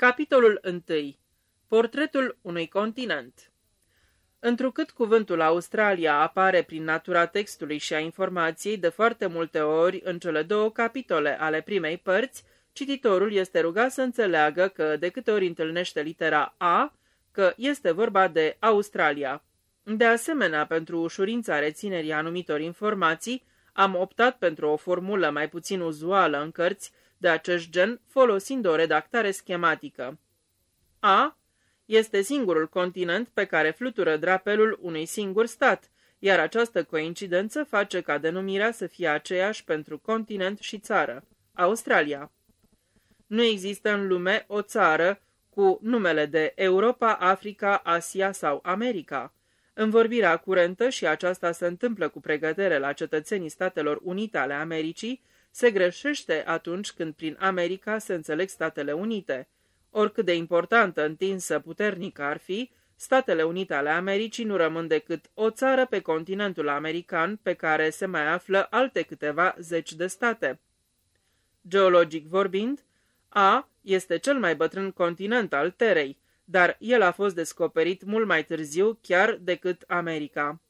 Capitolul 1. Portretul unui continent Întrucât cuvântul Australia apare prin natura textului și a informației de foarte multe ori în cele două capitole ale primei părți, cititorul este rugat să înțeleagă că de câte ori întâlnește litera A, că este vorba de Australia. De asemenea, pentru ușurința reținerii anumitor informații, am optat pentru o formulă mai puțin uzuală în cărți de acest gen, folosind o redactare schematică. A este singurul continent pe care flutură drapelul unui singur stat, iar această coincidență face ca denumirea să fie aceeași pentru continent și țară, Australia. Nu există în lume o țară cu numele de Europa, Africa, Asia sau America. În vorbirea curentă, și aceasta se întâmplă cu pregătere la cetățenii Statelor Unite ale Americii, se greșește atunci când prin America se înțeleg Statele Unite. Oricât de importantă, întinsă, puternică ar fi, Statele Unite ale Americii nu rămân decât o țară pe continentul american pe care se mai află alte câteva zeci de state. Geologic vorbind, A este cel mai bătrân continent al Terei, dar el a fost descoperit mult mai târziu chiar decât America.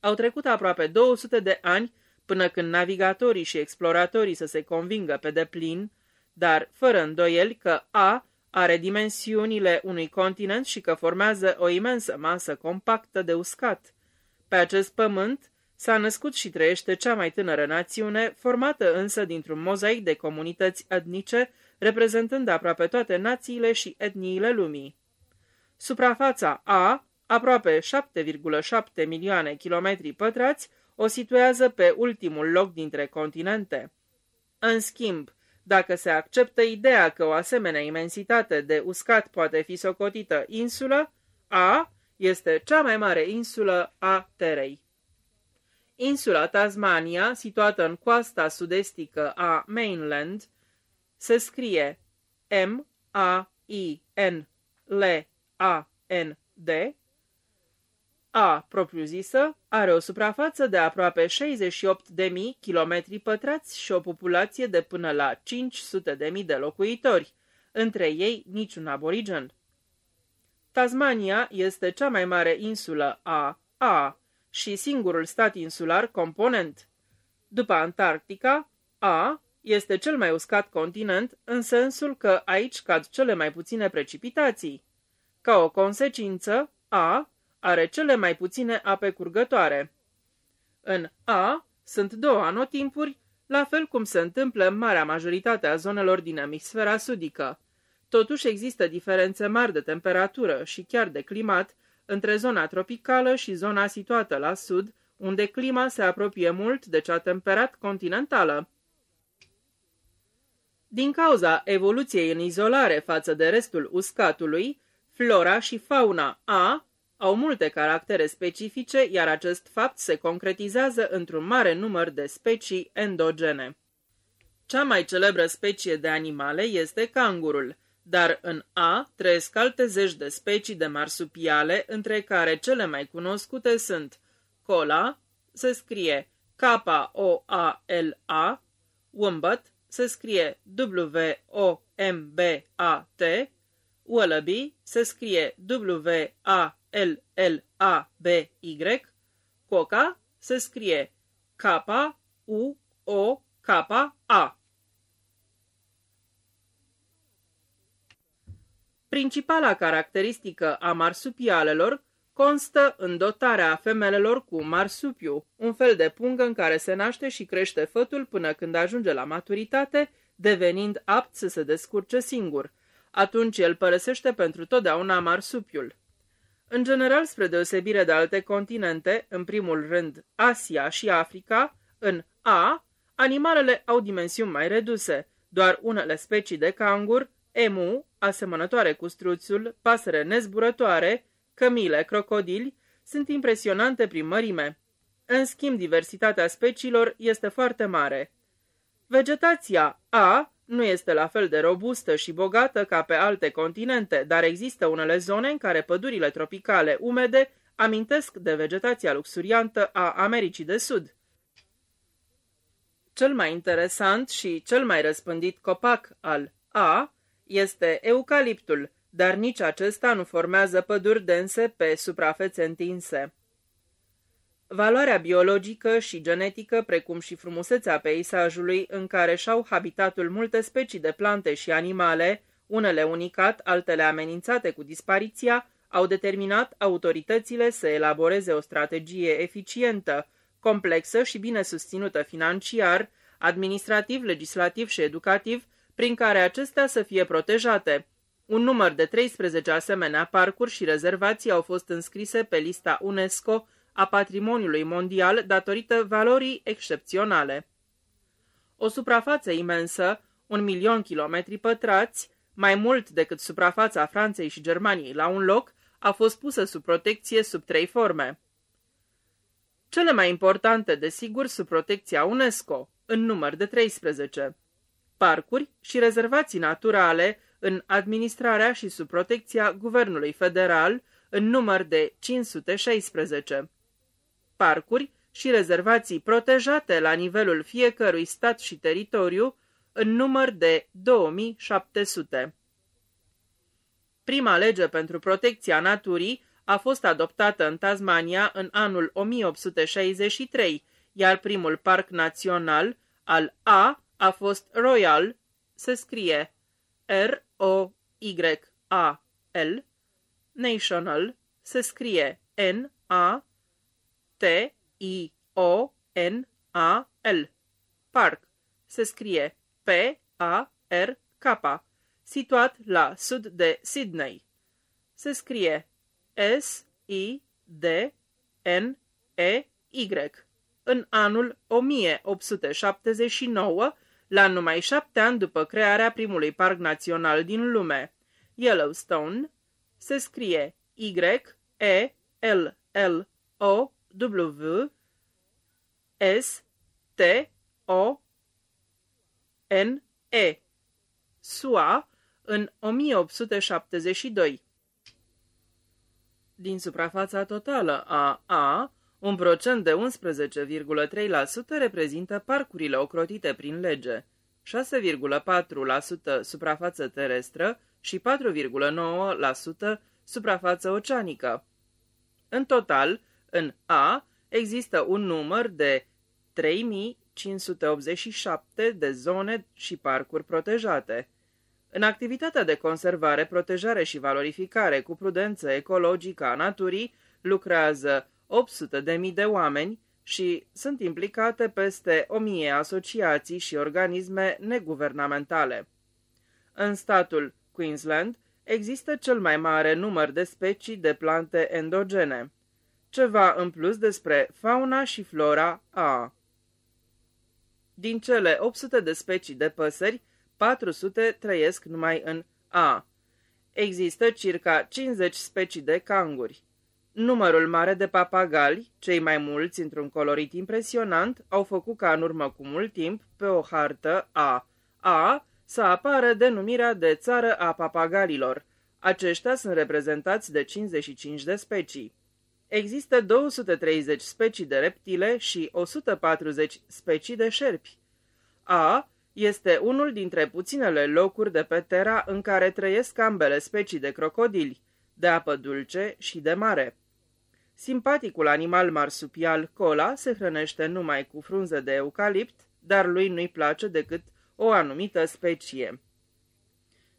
Au trecut aproape 200 de ani până când navigatorii și exploratorii să se convingă pe deplin, dar fără îndoieli că A are dimensiunile unui continent și că formează o imensă masă compactă de uscat. Pe acest pământ s-a născut și trăiește cea mai tânără națiune, formată însă dintr-un mozaic de comunități etnice, reprezentând aproape toate națiile și etniile lumii. Suprafața A, aproape 7,7 milioane kilometri pătrați, o situează pe ultimul loc dintre continente. În schimb, dacă se acceptă ideea că o asemenea imensitate de uscat poate fi socotită insulă, A este cea mai mare insulă a Terei. Insula Tasmania, situată în coasta sud-estică a mainland, se scrie M-A-I-N-L-A-N-D, a propriu-zisă, are o suprafață de aproape 68.000 km pătrați și o populație de până la 500.000 de locuitori, între ei niciun aborigen. Tasmania este cea mai mare insulă a A și singurul stat insular component. După Antarctica, A este cel mai uscat continent în sensul că aici cad cele mai puține precipitații. Ca o consecință, A are cele mai puține ape curgătoare. În A sunt două anotimpuri, la fel cum se întâmplă în marea majoritate a zonelor din emisfera sudică. Totuși există diferențe mari de temperatură și chiar de climat între zona tropicală și zona situată la sud, unde clima se apropie mult de cea temperat continentală. Din cauza evoluției în izolare față de restul uscatului, flora și fauna A au multe caractere specifice, iar acest fapt se concretizează într-un mare număr de specii endogene. Cea mai celebră specie de animale este cangurul, dar în A trăiesc alte zeci de specii de marsupiale, între care cele mai cunoscute sunt cola, se scrie K-O-A-L-A, wombat, se scrie W-O-M-B-A-T, wallaby, se scrie W-A L-L-A-B-Y, Coca se scrie K-U-O-K-A. Principala caracteristică a marsupialelor constă în dotarea femelelor cu marsupiu, un fel de pungă în care se naște și crește fătul până când ajunge la maturitate, devenind apt să se descurce singur. Atunci el părăsește pentru totdeauna marsupiul. În general, spre deosebire de alte continente, în primul rând Asia și Africa, în A, animalele au dimensiuni mai reduse, doar unele specii de cangur, emu, asemănătoare cu struțul, pasăre nezburătoare, cămile, crocodili, sunt impresionante prin mărime. În schimb, diversitatea speciilor este foarte mare. Vegetația A nu este la fel de robustă și bogată ca pe alte continente, dar există unele zone în care pădurile tropicale umede amintesc de vegetația luxuriantă a Americii de Sud. Cel mai interesant și cel mai răspândit copac al A este eucaliptul, dar nici acesta nu formează păduri dense pe suprafețe întinse. Valoarea biologică și genetică, precum și frumusețea peisajului în care și-au habitatul multe specii de plante și animale, unele unicat, altele amenințate cu dispariția, au determinat autoritățile să elaboreze o strategie eficientă, complexă și bine susținută financiar, administrativ, legislativ și educativ, prin care acestea să fie protejate. Un număr de 13 asemenea parcuri și rezervații au fost înscrise pe lista UNESCO a patrimoniului mondial datorită valorii excepționale. O suprafață imensă, un milion kilometri pătrați, mai mult decât suprafața Franței și Germaniei la un loc, a fost pusă sub protecție sub trei forme. Cele mai importante, desigur, sub protecția UNESCO, în număr de 13. Parcuri și rezervații naturale în administrarea și sub protecția Guvernului Federal, în număr de 516 parcuri și rezervații protejate la nivelul fiecărui stat și teritoriu, în număr de 2700. Prima lege pentru protecția naturii a fost adoptată în Tasmania în anul 1863, iar primul parc național al A a fost Royal, se scrie R-O-Y-A-L, National, se scrie N-A T-I-O-N-A-L. Park. Se scrie P-A-R-K. Situat la sud de Sydney. Se scrie S-I-D-N-E-Y. În anul 1879, la numai șapte ani după crearea primului parc național din lume, Yellowstone, se scrie Y-E-L-L-O W S T O N E SUA în 1872. Din suprafața totală a A, un procent de 11,3% reprezintă parcurile ocrotite prin lege, 6,4% suprafață terestră și 4,9% suprafață oceanică. În total, în A există un număr de 3587 de zone și parcuri protejate. În activitatea de conservare, protejare și valorificare cu prudență ecologică a naturii lucrează 800.000 de oameni și sunt implicate peste 1000 asociații și organisme neguvernamentale. În statul Queensland există cel mai mare număr de specii de plante endogene ceva în plus despre fauna și flora A. Din cele 800 de specii de păsări, 400 trăiesc numai în A. Există circa 50 specii de canguri. Numărul mare de papagali, cei mai mulți într-un colorit impresionant, au făcut ca în urmă cu mult timp, pe o hartă A, A să apară denumirea de țară a papagalilor. Aceștia sunt reprezentați de 55 de specii. Există 230 specii de reptile și 140 specii de șerpi. A este unul dintre puținele locuri de pe Terra în care trăiesc ambele specii de crocodili, de apă dulce și de mare. Simpaticul animal marsupial cola se hrănește numai cu frunze de eucalipt, dar lui nu-i place decât o anumită specie.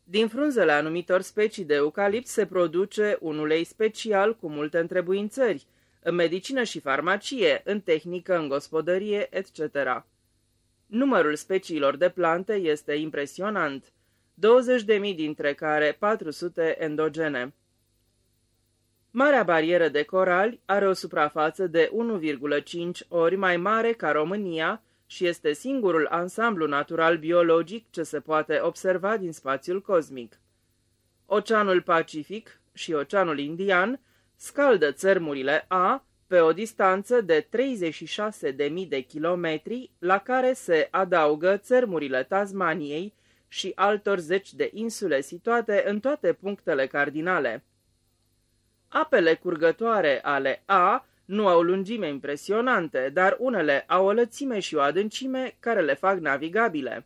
Din frunzele anumitor specii de eucalipt se produce un ulei special cu multe întrebuințări, în medicină și farmacie, în tehnică, în gospodărie, etc. Numărul speciilor de plante este impresionant, 20.000 dintre care 400 endogene. Marea barieră de corali are o suprafață de 1,5 ori mai mare ca România și este singurul ansamblu natural biologic ce se poate observa din spațiul cosmic. Oceanul Pacific și Oceanul Indian scaldă țărmurile A pe o distanță de 36.000 de kilometri, la care se adaugă țărmurile Tasmaniei și altor zeci de insule situate în toate punctele cardinale. Apele curgătoare ale A nu au lungime impresionante, dar unele au o lățime și o adâncime care le fac navigabile.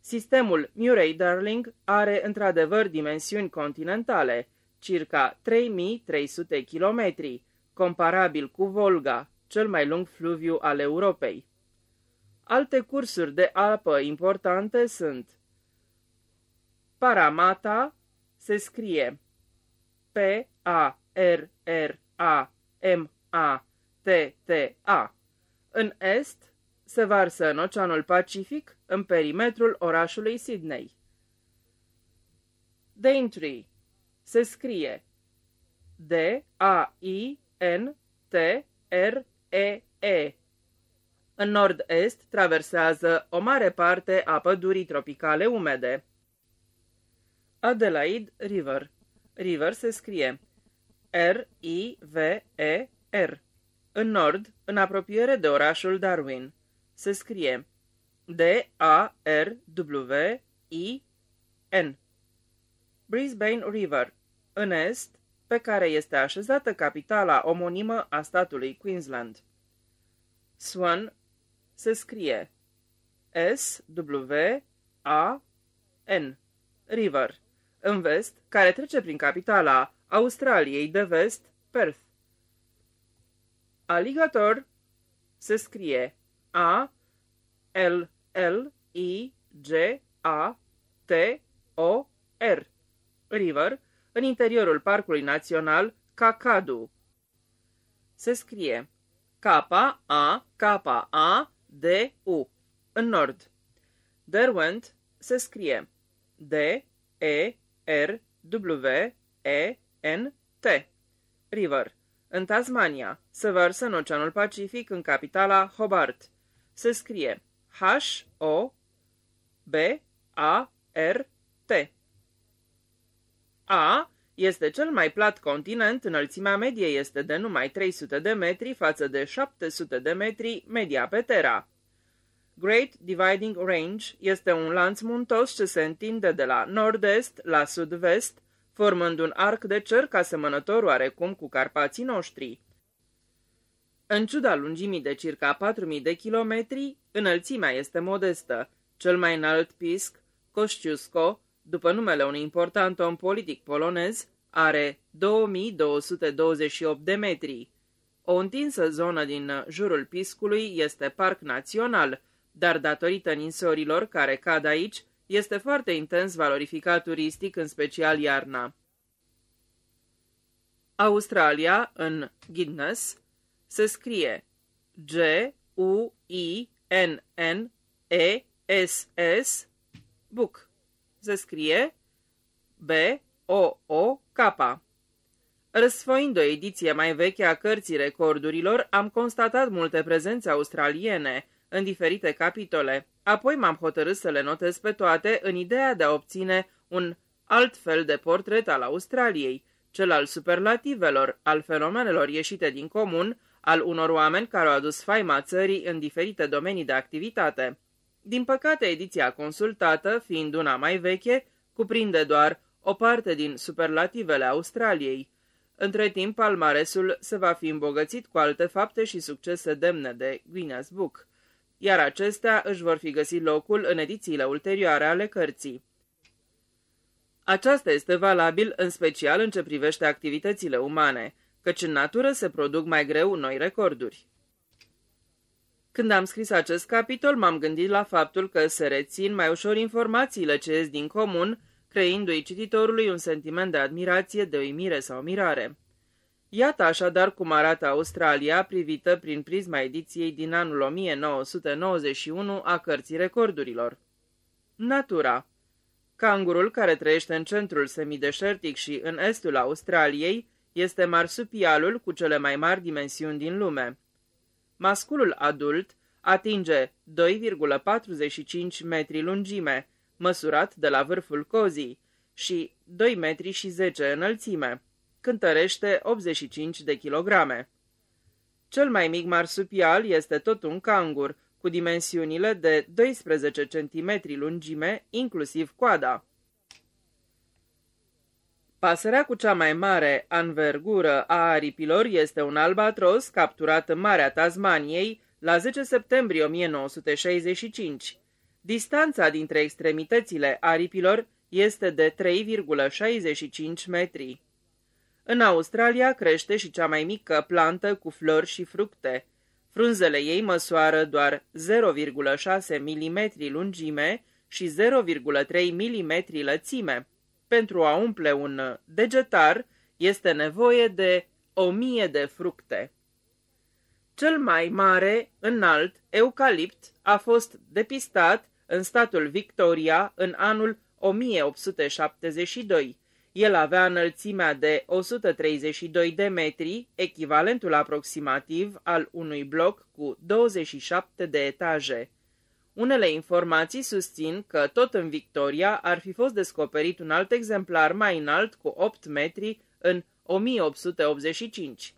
Sistemul Murray-Darling are într-adevăr dimensiuni continentale, circa 3300 km, comparabil cu Volga, cel mai lung fluviu al Europei. Alte cursuri de apă importante sunt Paramata, se scrie P-A-R-R-A-M-A-T-T-A. În est se varsă în Oceanul Pacific, în perimetrul orașului Sydney. Daintree se scrie D-A-I-N-T-R-E-E. În nord-est traversează o mare parte a pădurii tropicale umede. Adelaide River. River se scrie R-I-V-E-R. În nord, în apropiere de orașul Darwin, se scrie D-A-R-W-I-N. Brisbane River, în est, pe care este așezată capitala omonimă a statului Queensland. Swan se scrie S-W-A-N. River, în vest, care trece prin capitala Australiei de vest, Perth. Alligator se scrie A L L I G A T O R. River, în interiorul Parcului Național Kakadu. Se scrie K-A-K-A-D-U în nord. Derwent se scrie D-E-R-W-E-N-T. River. În Tasmania, se vărsă în Oceanul Pacific, în capitala Hobart. Se scrie H-O-B-A-R-T. A este cel mai plat continent, înălțimea medie este de numai 300 de metri față de 700 de metri media pe Terra. Great Dividing Range este un lanț muntos ce se întinde de la nord-est la sud-vest, formând un arc de cerc asemănător oarecum cu Carpații noștri. În ciuda lungimii de circa 4000 de kilometri, înălțimea este modestă. Cel mai înalt pisc, Kosciusko, după numele unui important om politic polonez, are 2228 de metri. O întinsă zonă din jurul piscului este parc național, dar datorită ninsorilor care cad aici, este foarte intens valorificat turistic, în special iarna. Australia, în Guinness, se scrie G-U-I-N-N-E-S-S, Book. Se scrie B-O-O-K. Răsfoind o ediție mai veche a cărții recordurilor, am constatat multe prezențe australiene în diferite capitole. Apoi m-am hotărât să le notez pe toate în ideea de a obține un alt fel de portret al Australiei, cel al superlativelor, al fenomenelor ieșite din comun, al unor oameni care au adus faima țării în diferite domenii de activitate. Din păcate, ediția consultată, fiind una mai veche, cuprinde doar o parte din superlativele Australiei. Între timp, palmaresul se va fi îmbogățit cu alte fapte și succese demne de Guinness Book, iar acestea își vor fi găsit locul în edițiile ulterioare ale cărții. Aceasta este valabil în special în ce privește activitățile umane, căci în natură se produc mai greu noi recorduri. Când am scris acest capitol, m-am gândit la faptul că se rețin mai ușor informațiile ce ies din comun, creându-i cititorului un sentiment de admirație, de uimire sau mirare. Iată așadar cum arată Australia privită prin prisma ediției din anul 1991 a Cărții Recordurilor. Natura Cangurul, care trăiește în centrul semideșertic și în estul Australiei, este marsupialul cu cele mai mari dimensiuni din lume. Masculul adult atinge 2,45 metri lungime, măsurat de la vârful cozii, și 2 metri și 10 înălțime, cântărește 85 de kilograme. Cel mai mic marsupial este tot un cangur, cu dimensiunile de 12 cm lungime, inclusiv coada. Pasărea cu cea mai mare anvergură a aripilor este un albatros capturat în Marea Tasmaniei la 10 septembrie 1965. Distanța dintre extremitățile aripilor este de 3,65 metri. În Australia crește și cea mai mică plantă cu flori și fructe. Frunzele ei măsoară doar 0,6 mm lungime și 0,3 mm lățime. Pentru a umple un degetar este nevoie de 1000 de fructe. Cel mai mare, înalt, eucalipt a fost depistat în statul Victoria în anul 1872. El avea înălțimea de 132 de metri, echivalentul aproximativ al unui bloc cu 27 de etaje. Unele informații susțin că tot în Victoria ar fi fost descoperit un alt exemplar mai înalt cu 8 metri în 1885.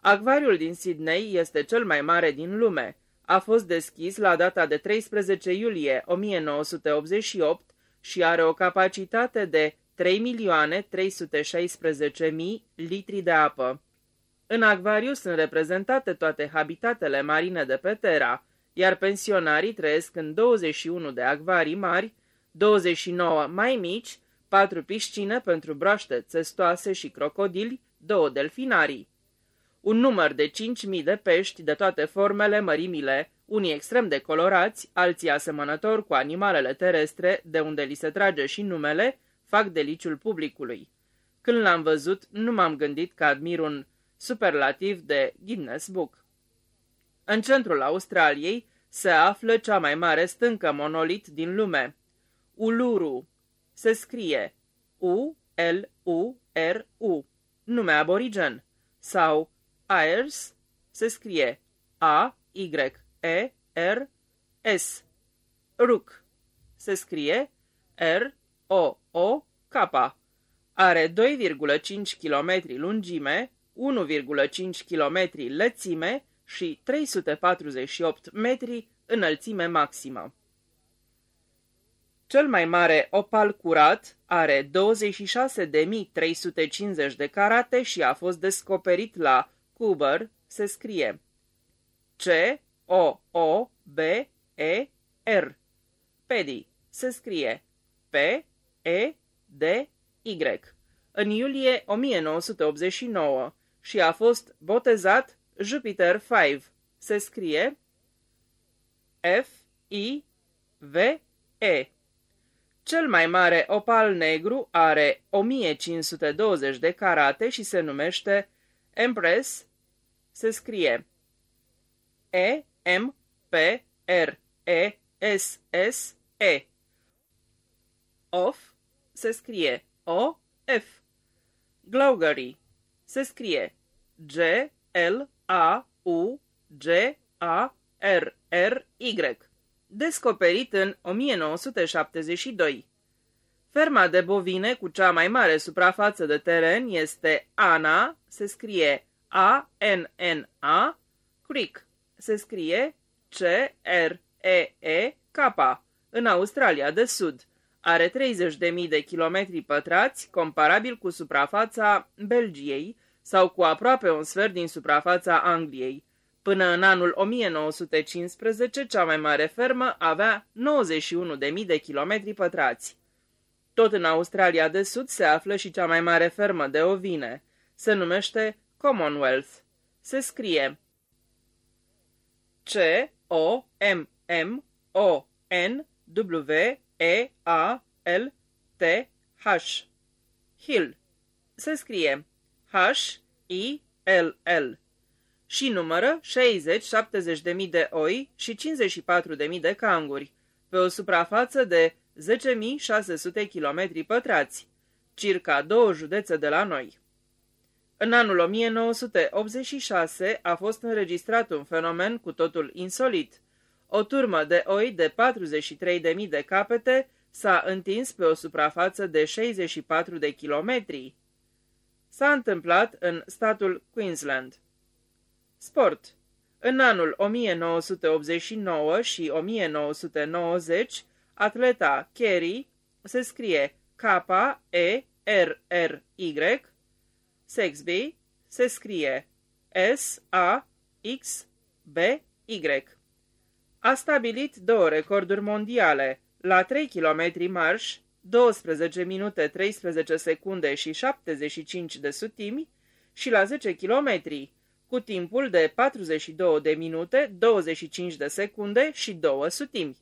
Acvariul din Sydney este cel mai mare din lume. A fost deschis la data de 13 iulie 1988 și are o capacitate de 3.316.000 litri de apă. În acvariu sunt reprezentate toate habitatele marine de pe Terra, iar pensionarii trăiesc în 21 de acvarii mari, 29 mai mici, 4 piscine pentru broaște țestoase și crocodili, două delfinarii. Un număr de 5.000 de pești de toate formele, mărimile, unii extrem de colorați, alții asemănători cu animalele terestre, de unde li se trage și numele, fac deliciul publicului. Când l-am văzut, nu m-am gândit că admir un superlativ de Guinness Book. În centrul Australiei se află cea mai mare stâncă monolit din lume. Uluru. Se scrie U-L-U-R-U, nume aborigen, sau Ayers, se scrie A-Y-E-R-S. Ruk, se scrie R-O-O-K. Are 2,5 km lungime, 1,5 km lățime și 348 metri înălțime maximă. Cel mai mare opal curat are 26.350 de carate și a fost descoperit la Cuber, se scrie C-O-O-B-E-R. Pedi se scrie P-E-D-Y. În iulie 1989 și a fost botezat Jupiter 5. Se scrie F-I-V-E. Cel mai mare opal negru are 1520 de carate și se numește Empress. Se scrie E-M-P-R-E-S-S-E. Off se scrie O-F. Glaugery se scrie G-L a-U-G-A-R-R-Y, descoperit în 1972. Ferma de bovine cu cea mai mare suprafață de teren este ANA, se scrie A-N-N-A, Creek, se scrie C-R-E-E-K, în Australia de Sud. Are 30.000 de kilometri pătrați, comparabil cu suprafața Belgiei, sau cu aproape un sfert din suprafața Angliei. Până în anul 1915, cea mai mare fermă avea 91.000 de kilometri pătrați. Tot în Australia de Sud se află și cea mai mare fermă de ovine. Se numește Commonwealth. Se scrie C-O-M-M-O-N-W-E-A-L-T-H. Hill. Se scrie H-I-L-L și numără 60-70 de mii de oi și 54 de mii de canguri, pe o suprafață de 10.600 km pătrați, circa două județe de la noi. În anul 1986 a fost înregistrat un fenomen cu totul insolit. O turmă de oi de 43.000 de capete s-a întins pe o suprafață de 64 de kilometri s-a întâmplat în statul Queensland. Sport În anul 1989 și 1990, atleta Kerry se scrie K-E-R-R-Y, Sexby se scrie S-A-X-B-Y. A stabilit două recorduri mondiale, la 3 km marș, 12 minute 13 secunde și 75 de sutimi, și la 10 km, cu timpul de 42 de minute, 25 de secunde și 2 sutimi.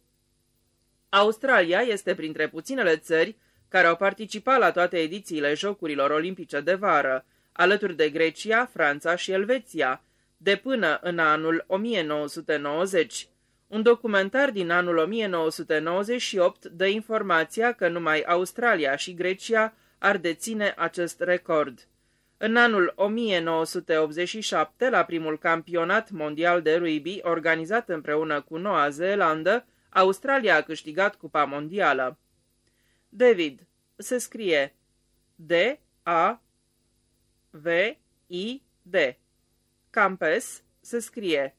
Australia este printre puținele țări care au participat la toate edițiile Jocurilor Olimpice de vară, alături de Grecia, Franța și Elveția, de până în anul 1990. Un documentar din anul 1998 dă informația că numai Australia și Grecia ar deține acest record. În anul 1987, la primul campionat mondial de rugby organizat împreună cu Noua Zeelandă, Australia a câștigat Cupa Mondială. David se scrie D-A-V-I-D. Campes se scrie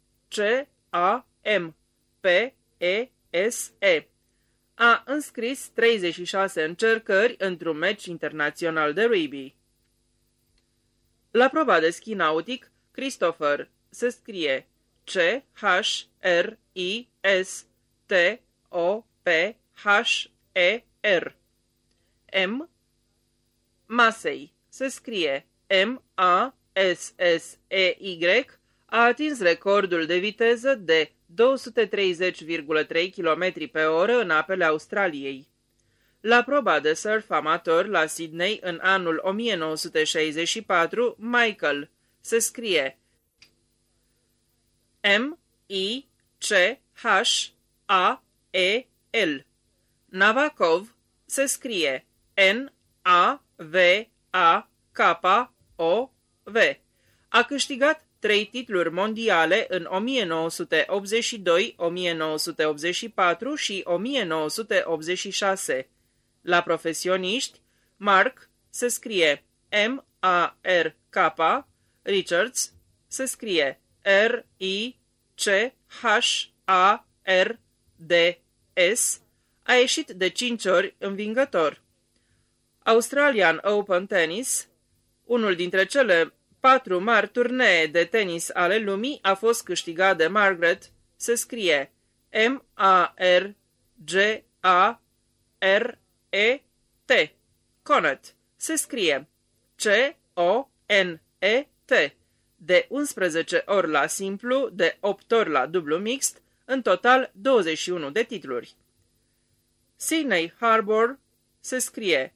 C-A-M-P-E-S-E. A înscris 36 încercări într-un meci internațional de rugby. La proba de schi nautic, Christopher se scrie C-H-R-I-S-T-O-P-H-E-R. M. Masei se scrie M-A-S-S-E-Y, a atins recordul de viteză de 230,3 km pe oră în apele Australiei. La proba de surf amator la Sydney în anul 1964, Michael se scrie M-I-C-H-A-E-L. Navakov se scrie N-A-V-A-K-O-V. A câștigat trei titluri mondiale în 1982, 1984 și 1986. La profesioniști, Mark se scrie M-A-R-K, Richards se scrie R-I-C-H-A-R-D-S, a ieșit de cinci ori învingător. Australian Open Tennis, unul dintre cele patru mari turnee de tenis ale lumii, a fost câștigat de Margaret, se scrie M-A-R-G-A-R E-T. Conet. Se scrie C-O-N-E-T. De 11 ori la simplu, de 8 ori la dublu mixt, în total 21 de titluri. Sydney Harbor se scrie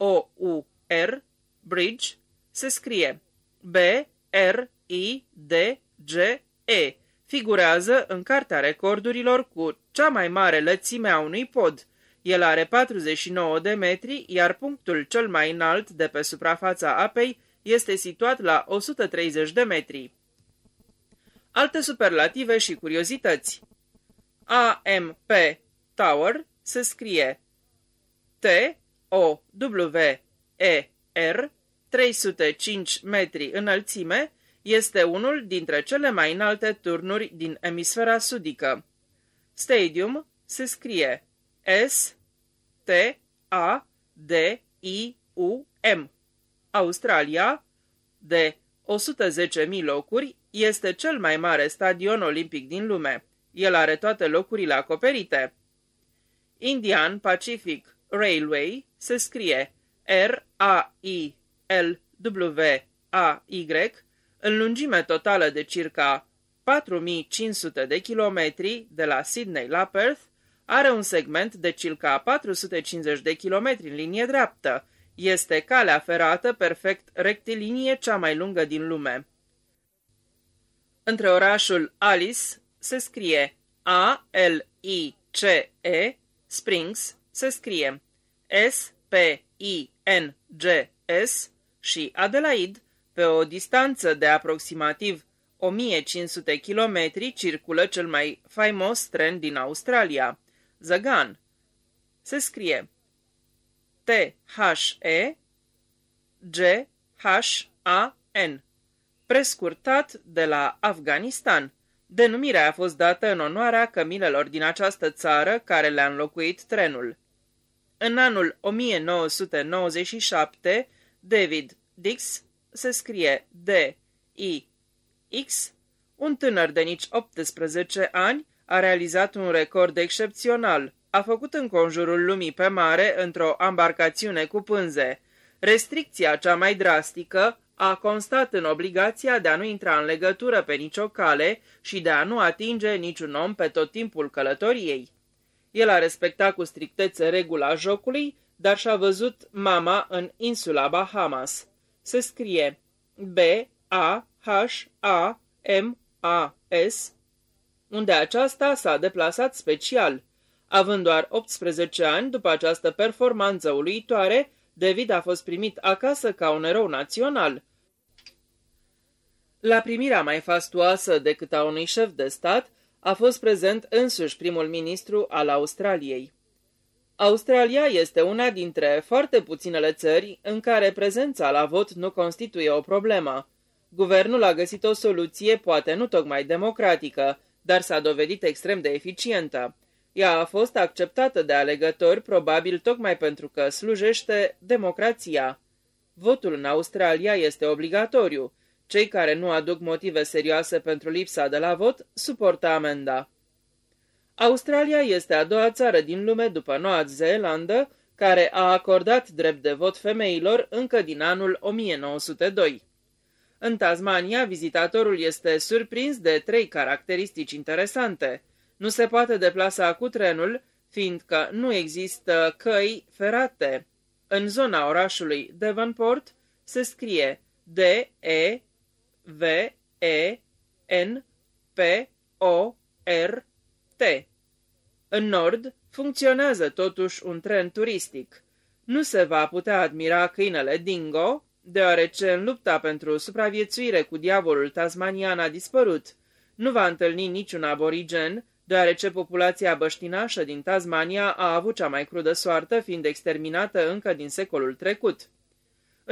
H-A-R-B-O-U-R, Bridge, se scrie B-R-I-D-G-E, figurează în Cartea Recordurilor cu cea mai mare lățime a unui pod. El are 49 de metri, iar punctul cel mai înalt de pe suprafața apei este situat la 130 de metri. Alte superlative și curiozități AMP Tower se scrie T-O-W-E-R 305 metri înălțime este unul dintre cele mai înalte turnuri din emisfera sudică. Stadium se scrie S-T-A-D-I-U-M. Australia, de 110.000 locuri, este cel mai mare stadion olimpic din lume. El are toate locurile acoperite. Indian Pacific Railway se scrie R-A-I-L-W-A-Y în lungime totală de circa 4500 de kilometri de la Sydney la Perth, are un segment de circa 450 de kilometri în linie dreaptă. Este calea ferată perfect rectilinie cea mai lungă din lume. Între orașul Alice se scrie A-L-I-C-E, Springs se scrie S-P-I-N-G-S și Adelaide pe o distanță de aproximativ 1500 km circulă cel mai faimos tren din Australia, Zagan. Se scrie T-H-E-G-H-A-N, prescurtat de la Afganistan. Denumirea a fost dată în onoarea cămilelor din această țară care le-a înlocuit trenul. În anul 1997, David Dix se scrie D-I-X, un tânăr de nici 18 ani a realizat un record excepțional. A făcut în conjurul lumii pe mare într-o embarcațiune cu pânze. Restricția cea mai drastică a constat în obligația de a nu intra în legătură pe nicio cale și de a nu atinge niciun om pe tot timpul călătoriei. El a respectat cu strictețe regula jocului, dar și-a văzut mama în insula Bahamas. Se scrie B-A-H-A-M-A-S, unde aceasta s-a deplasat special. Având doar 18 ani după această performanță uluitoare, David a fost primit acasă ca un erou național – la primirea mai fastuoasă decât a unui șef de stat, a fost prezent însuși primul ministru al Australiei. Australia este una dintre foarte puținele țări în care prezența la vot nu constituie o problemă. Guvernul a găsit o soluție poate nu tocmai democratică, dar s-a dovedit extrem de eficientă. Ea a fost acceptată de alegători probabil tocmai pentru că slujește democrația. Votul în Australia este obligatoriu, cei care nu aduc motive serioase pentru lipsa de la vot suportă amenda. Australia este a doua țară din lume după Noua Zeelandă care a acordat drept de vot femeilor încă din anul 1902. În Tasmania, vizitatorul este surprins de trei caracteristici interesante. Nu se poate deplasa cu trenul, fiindcă nu există căi ferate. În zona orașului Devonport se scrie D-E V, E, N, P, O, R, T. În nord funcționează totuși un tren turistic. Nu se va putea admira câinele Dingo, deoarece în lupta pentru supraviețuire cu diavolul tasmanian a dispărut. Nu va întâlni niciun aborigen, deoarece populația băștinașă din Tasmania a avut cea mai crudă soartă, fiind exterminată încă din secolul trecut.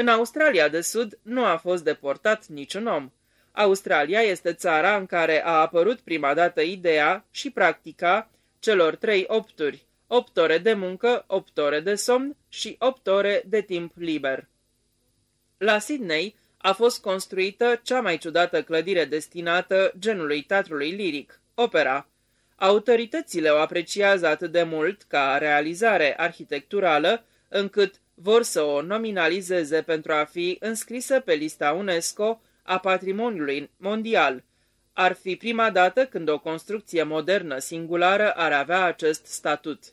În Australia de Sud nu a fost deportat niciun om. Australia este țara în care a apărut prima dată ideea și practica celor trei opturi, opt ore de muncă, opt ore de somn și opt ore de timp liber. La Sydney a fost construită cea mai ciudată clădire destinată genului teatrului liric, opera. Autoritățile o apreciază atât de mult ca realizare arhitecturală, încât vor să o nominalizeze pentru a fi înscrisă pe lista UNESCO a patrimoniului mondial. Ar fi prima dată când o construcție modernă singulară ar avea acest statut.